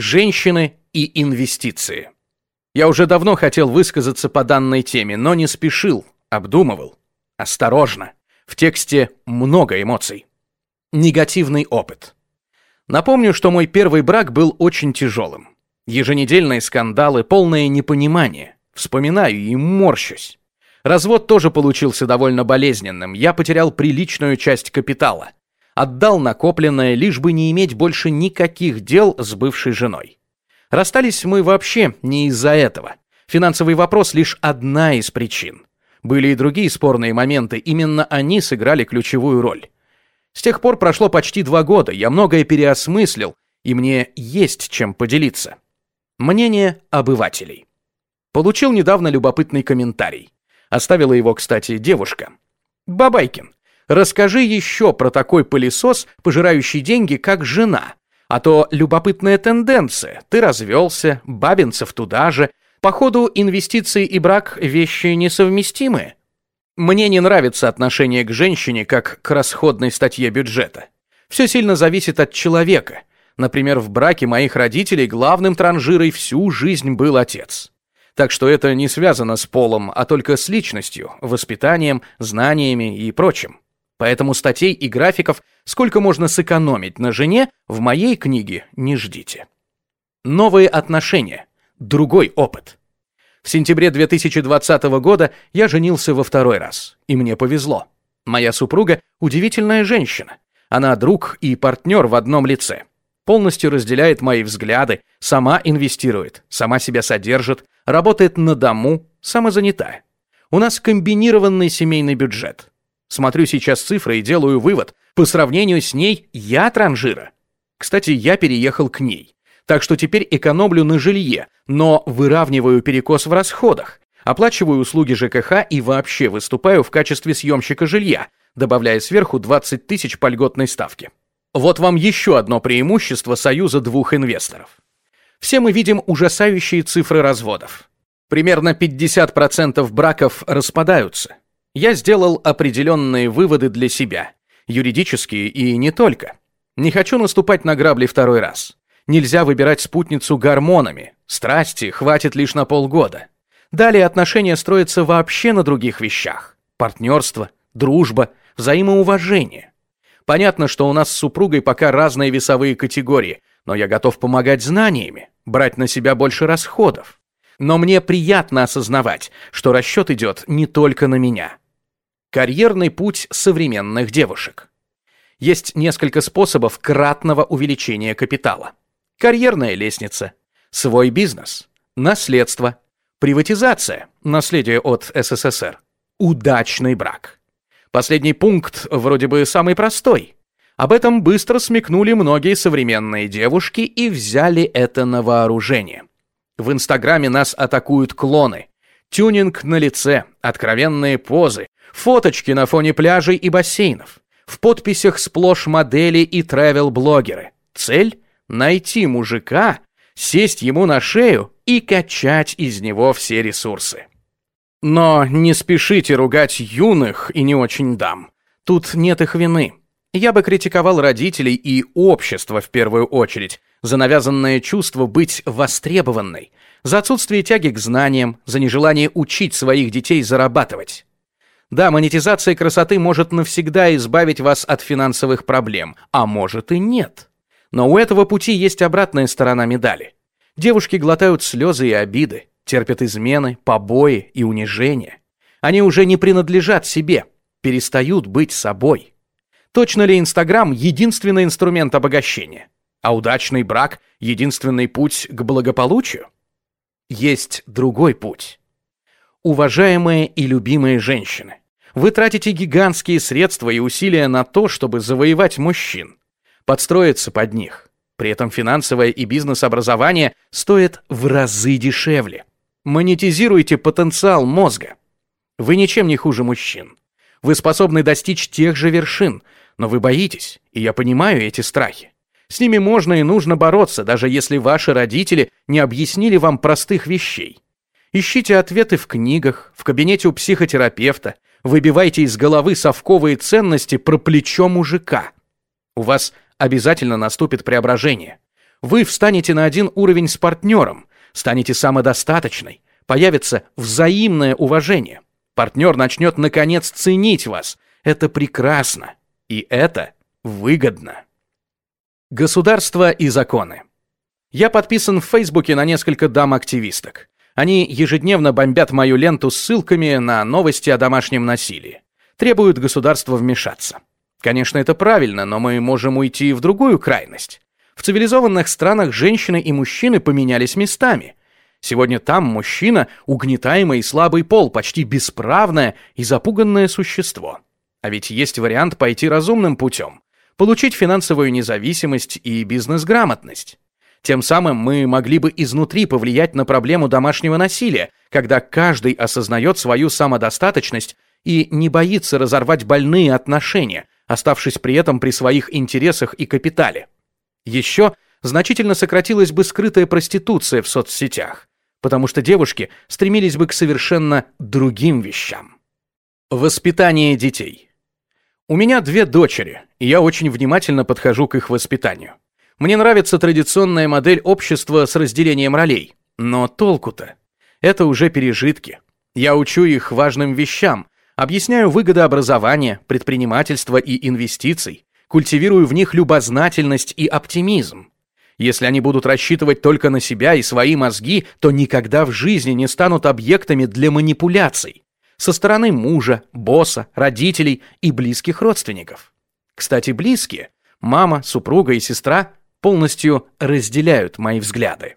Женщины и инвестиции. Я уже давно хотел высказаться по данной теме, но не спешил, обдумывал. Осторожно. В тексте много эмоций. Негативный опыт. Напомню, что мой первый брак был очень тяжелым. Еженедельные скандалы, полное непонимание. Вспоминаю и морщусь. Развод тоже получился довольно болезненным. Я потерял приличную часть капитала. Отдал накопленное, лишь бы не иметь больше никаких дел с бывшей женой. Расстались мы вообще не из-за этого. Финансовый вопрос лишь одна из причин. Были и другие спорные моменты, именно они сыграли ключевую роль. С тех пор прошло почти два года, я многое переосмыслил, и мне есть чем поделиться. Мнение обывателей. Получил недавно любопытный комментарий. Оставила его, кстати, девушка. Бабайкин, расскажи еще про такой пылесос, пожирающий деньги, как жена. А то любопытная тенденция. Ты развелся, Бабинцев туда же. Походу, инвестиции и брак – вещи несовместимые. Мне не нравится отношение к женщине как к расходной статье бюджета. Все сильно зависит от человека. Например, в браке моих родителей главным транжирой всю жизнь был отец. Так что это не связано с полом, а только с личностью, воспитанием, знаниями и прочим. Поэтому статей и графиков, сколько можно сэкономить на жене, в моей книге не ждите. Новые отношения. Другой опыт. В сентябре 2020 года я женился во второй раз, и мне повезло. Моя супруга – удивительная женщина. Она друг и партнер в одном лице. Полностью разделяет мои взгляды, сама инвестирует, сама себя содержит, работает на дому, самозанята. У нас комбинированный семейный бюджет. Смотрю сейчас цифры и делаю вывод. По сравнению с ней я транжира. Кстати, я переехал к ней. Так что теперь экономлю на жилье, но выравниваю перекос в расходах. Оплачиваю услуги ЖКХ и вообще выступаю в качестве съемщика жилья, добавляя сверху 20 тысяч по льготной ставке. Вот вам еще одно преимущество союза двух инвесторов все мы видим ужасающие цифры разводов. Примерно 50% браков распадаются. Я сделал определенные выводы для себя, юридические и не только. Не хочу наступать на грабли второй раз. Нельзя выбирать спутницу гормонами. Страсти хватит лишь на полгода. Далее отношения строятся вообще на других вещах. Партнерство, дружба, взаимоуважение. Понятно, что у нас с супругой пока разные весовые категории, но я готов помогать знаниями, брать на себя больше расходов. Но мне приятно осознавать, что расчет идет не только на меня. Карьерный путь современных девушек. Есть несколько способов кратного увеличения капитала. Карьерная лестница, свой бизнес, наследство, приватизация, наследие от СССР, удачный брак. Последний пункт вроде бы самый простой – об этом быстро смекнули многие современные девушки и взяли это на вооружение. В Инстаграме нас атакуют клоны. Тюнинг на лице, откровенные позы, фоточки на фоне пляжей и бассейнов. В подписях сплошь модели и тревел-блогеры. Цель – найти мужика, сесть ему на шею и качать из него все ресурсы. Но не спешите ругать юных и не очень дам. Тут нет их вины. Я бы критиковал родителей и общество в первую очередь за навязанное чувство быть востребованной, за отсутствие тяги к знаниям, за нежелание учить своих детей зарабатывать. Да, монетизация красоты может навсегда избавить вас от финансовых проблем, а может и нет. Но у этого пути есть обратная сторона медали. Девушки глотают слезы и обиды, терпят измены, побои и унижения. Они уже не принадлежат себе, перестают быть собой. Точно ли Инстаграм – единственный инструмент обогащения? А удачный брак – единственный путь к благополучию? Есть другой путь. Уважаемые и любимые женщины, вы тратите гигантские средства и усилия на то, чтобы завоевать мужчин, подстроиться под них. При этом финансовое и бизнес-образование стоит в разы дешевле. Монетизируйте потенциал мозга. Вы ничем не хуже мужчин. Вы способны достичь тех же вершин – но вы боитесь, и я понимаю эти страхи. С ними можно и нужно бороться, даже если ваши родители не объяснили вам простых вещей. Ищите ответы в книгах, в кабинете у психотерапевта, выбивайте из головы совковые ценности про плечо мужика. У вас обязательно наступит преображение. Вы встанете на один уровень с партнером, станете самодостаточной, появится взаимное уважение. Партнер начнет наконец ценить вас. Это прекрасно. И это выгодно. Государство и законы. Я подписан в Фейсбуке на несколько дам-активисток. Они ежедневно бомбят мою ленту ссылками на новости о домашнем насилии. Требуют государства вмешаться. Конечно, это правильно, но мы можем уйти в другую крайность. В цивилизованных странах женщины и мужчины поменялись местами. Сегодня там мужчина – угнетаемый и слабый пол, почти бесправное и запуганное существо. А ведь есть вариант пойти разумным путем. Получить финансовую независимость и бизнес-грамотность. Тем самым мы могли бы изнутри повлиять на проблему домашнего насилия, когда каждый осознает свою самодостаточность и не боится разорвать больные отношения, оставшись при этом при своих интересах и капитале. Еще значительно сократилась бы скрытая проституция в соцсетях, потому что девушки стремились бы к совершенно другим вещам. Воспитание детей. У меня две дочери, и я очень внимательно подхожу к их воспитанию. Мне нравится традиционная модель общества с разделением ролей, но толку-то? Это уже пережитки. Я учу их важным вещам, объясняю выгоды образования, предпринимательства и инвестиций, культивирую в них любознательность и оптимизм. Если они будут рассчитывать только на себя и свои мозги, то никогда в жизни не станут объектами для манипуляций со стороны мужа, босса, родителей и близких родственников. Кстати, близкие, мама, супруга и сестра полностью разделяют мои взгляды.